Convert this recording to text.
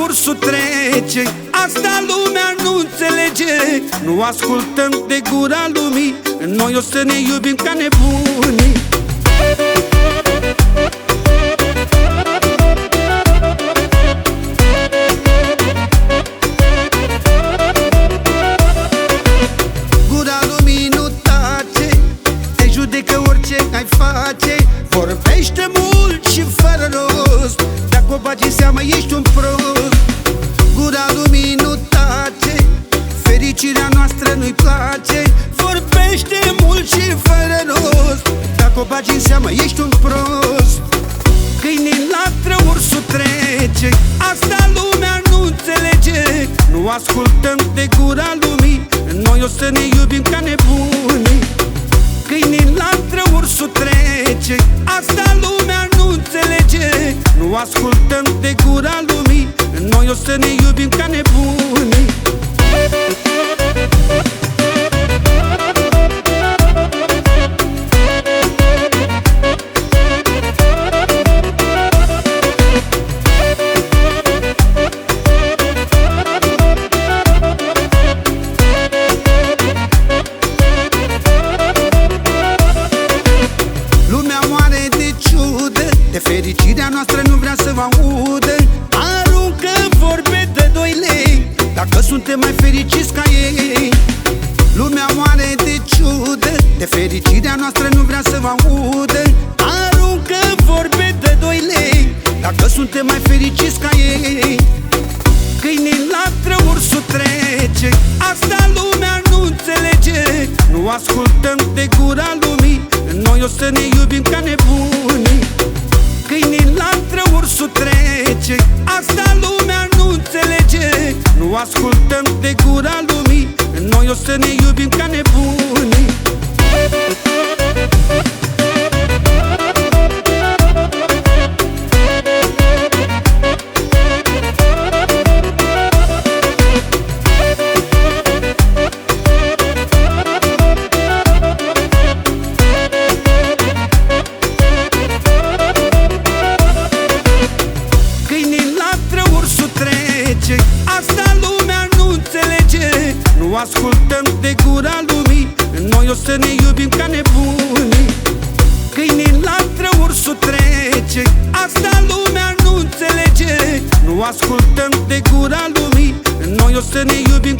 ursul trece Asta lumea nu înțelege. Nu ascultăm de gura lumii Noi o să ne iubim ca nebunii. Gura lumii nu tace Te judecă orice ai face. Vorbește mult și fără rost Dacă o bagi în seamă ești un nu-i place. Vorbește mult și fără rost. Dacă o bagi în seamă ești un prost. Câinii latră, ursul trece. Asta lumea nu înțelege. Nu ascultăm de gura lumii. Noi o să ne iubim ca nebunii. Câinii latră, ursul trece. Asta lumea nu înțelege. Nu ascultăm de gura lumii. Noi o să ne iubim ca nebunii suntem mai fericiți ca ei. Lumea moare de ciudă De fericirea noastră nu vrea să vă audă. Aruncă vorbe de doi lei Dacă suntem mai fericiți ca ei. Câinii latră, ursul trece Asta lumea nu înțelege. Nu ascultăm de gura lumii Noi o să ne iubim ca nebunii. Câinii latră, ursul trece Asta lumea nu înțelege Nu ascultăm de gura lumii Noi o să ne iubim ca nebunii trece Asta lumea nu înțelege. Nu ascultăm de gura lumii. Noi o să ne iubim ca nebunii Câinii latră, ursul trece. Asta lumea nu înțelege. Nu ascultăm de gura lumii. Noi o să ne iubim ca nebunii